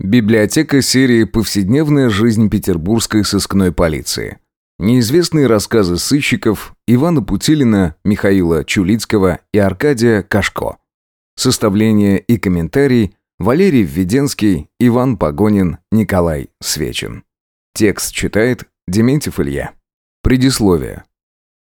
Библиотека серии «Повседневная жизнь петербургской сыскной полиции». Неизвестные рассказы сыщиков Ивана Путилина, Михаила Чулицкого и Аркадия Кашко. Составление и комментарий Валерий Введенский, Иван Погонин, Николай Свечин. Текст читает Дементьев Илья. Предисловие.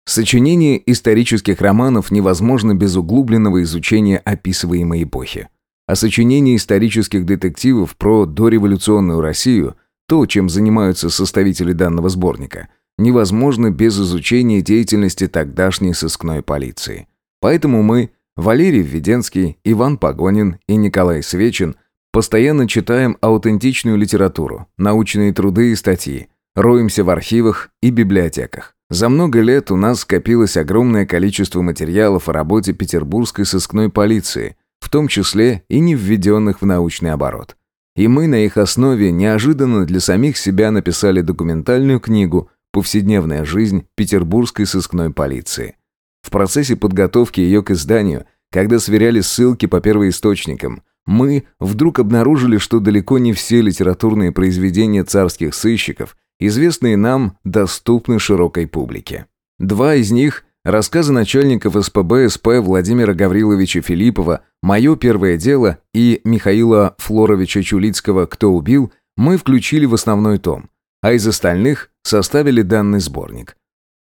Сочинение исторических романов невозможно без углубленного изучения описываемой эпохи. А сочинение исторических детективов про дореволюционную Россию, то, чем занимаются составители данного сборника, невозможно без изучения деятельности тогдашней сыскной полиции. Поэтому мы, Валерий Введенский, Иван Погонин и Николай Свечин, постоянно читаем аутентичную литературу, научные труды и статьи, роемся в архивах и библиотеках. За много лет у нас скопилось огромное количество материалов о работе петербургской сыскной полиции – том числе и не введенных в научный оборот. И мы на их основе неожиданно для самих себя написали документальную книгу «Повседневная жизнь петербургской сыскной полиции». В процессе подготовки ее к изданию, когда сверяли ссылки по первоисточникам, мы вдруг обнаружили, что далеко не все литературные произведения царских сыщиков, известные нам, доступны широкой публике. Два из них – Рассказы начальников СПБ СП Владимира Гавриловича Филиппова «Мое первое дело» и Михаила Флоровича Чулицкого «Кто убил» мы включили в основной том, а из остальных составили данный сборник.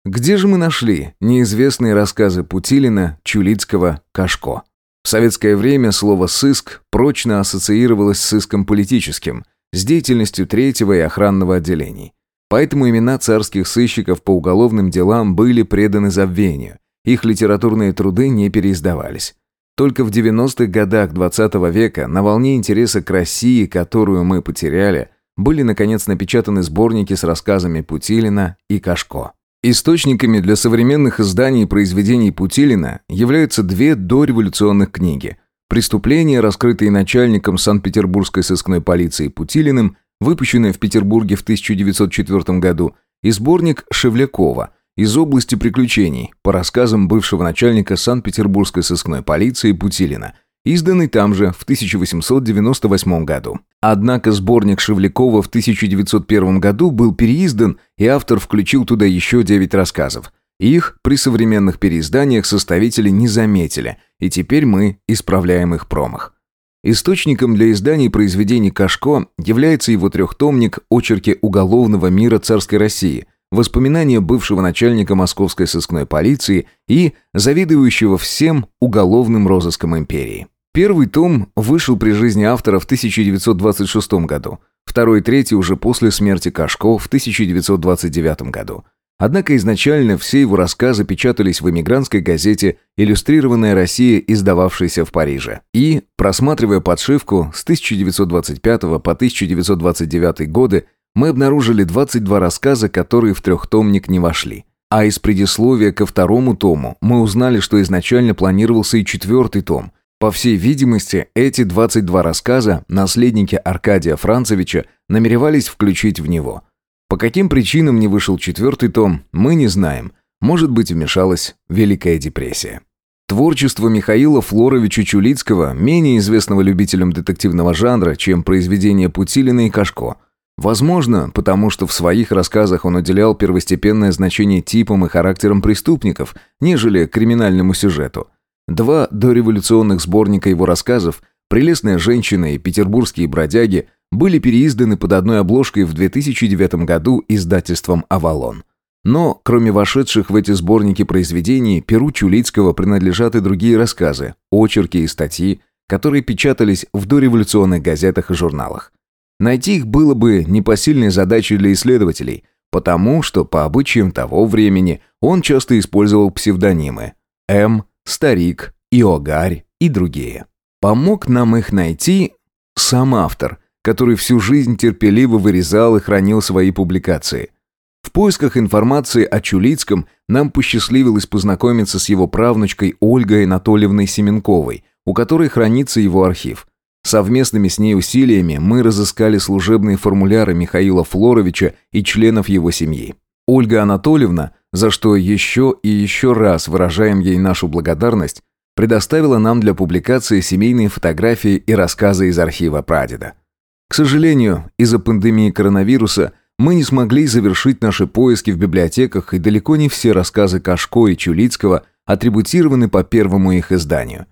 Где же мы нашли неизвестные рассказы Путилина, Чулицкого, Кашко? В советское время слово «сыск» прочно ассоциировалось с сыском политическим, с деятельностью третьего и охранного отделений. Поэтому имена царских сыщиков по уголовным делам были преданы забвению. Их литературные труды не переиздавались. Только в 90-х годах XX -го века, на волне интереса к России, которую мы потеряли, были наконец напечатаны сборники с рассказами Путилина и Кашко. Источниками для современных изданий и произведений Путилина являются две дореволюционных книги «Преступления, раскрытые начальником Санкт-Петербургской сыскной полиции Путилиным выпущенная в Петербурге в 1904 году, и сборник Шевлякова «Из области приключений» по рассказам бывшего начальника Санкт-Петербургской сыскной полиции Путилина, изданный там же в 1898 году. Однако сборник Шевлякова в 1901 году был переиздан, и автор включил туда еще 9 рассказов. Их при современных переизданиях составители не заметили, и теперь мы исправляем их промах. Источником для изданий произведений Кашко является его трехтомник «Очерки уголовного мира царской России», воспоминания бывшего начальника московской сыскной полиции и завидующего всем уголовным розыском империи. Первый том вышел при жизни автора в 1926 году, второй и третий уже после смерти Кашко в 1929 году. Однако изначально все его рассказы печатались в эмигрантской газете «Иллюстрированная Россия», издававшейся в Париже. И, просматривая подшивку с 1925 по 1929 годы, мы обнаружили 22 рассказа, которые в трехтомник не вошли. А из предисловия ко второму тому мы узнали, что изначально планировался и четвертый том. По всей видимости, эти 22 рассказа наследники Аркадия Францевича намеревались включить в него – по каким причинам не вышел четвертый том, мы не знаем. Может быть, вмешалась Великая депрессия. Творчество Михаила Флоровича Чулицкого, менее известного любителям детективного жанра, чем произведения Путилина и Кашко. Возможно, потому что в своих рассказах он уделял первостепенное значение типам и характерам преступников, нежели криминальному сюжету. Два дореволюционных сборника его рассказов «Прелестная женщина» и «Петербургские бродяги» были переизданы под одной обложкой в 2009 году издательством «Авалон». Но, кроме вошедших в эти сборники произведений, Перу Чулицкого принадлежат и другие рассказы, очерки и статьи, которые печатались в дореволюционных газетах и журналах. Найти их было бы непосильной задачей для исследователей, потому что по обычаям того времени он часто использовал псевдонимы М, Старик, Иогарь и другие. Помог нам их найти сам автор – который всю жизнь терпеливо вырезал и хранил свои публикации. В поисках информации о Чулицком нам посчастливилось познакомиться с его правнучкой Ольгой Анатольевной Семенковой, у которой хранится его архив. Совместными с ней усилиями мы разыскали служебные формуляры Михаила Флоровича и членов его семьи. Ольга Анатольевна, за что еще и еще раз выражаем ей нашу благодарность, предоставила нам для публикации семейные фотографии и рассказы из архива прадеда. К сожалению, из-за пандемии коронавируса мы не смогли завершить наши поиски в библиотеках, и далеко не все рассказы Кашко и Чулицкого атрибутированы по первому их изданию.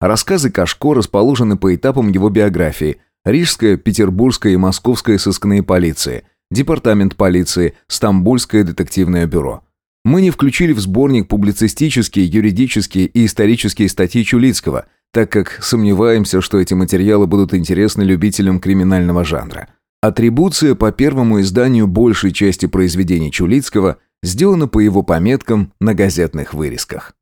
Рассказы Кашко расположены по этапам его биографии – Рижская, Петербургская и Московская сыскные полиции, Департамент полиции, Стамбульское детективное бюро. Мы не включили в сборник публицистические, юридические и исторические статьи Чулицкого, так как сомневаемся, что эти материалы будут интересны любителям криминального жанра. Атрибуция по первому изданию большей части произведений Чулицкого сделана по его пометкам на газетных вырезках.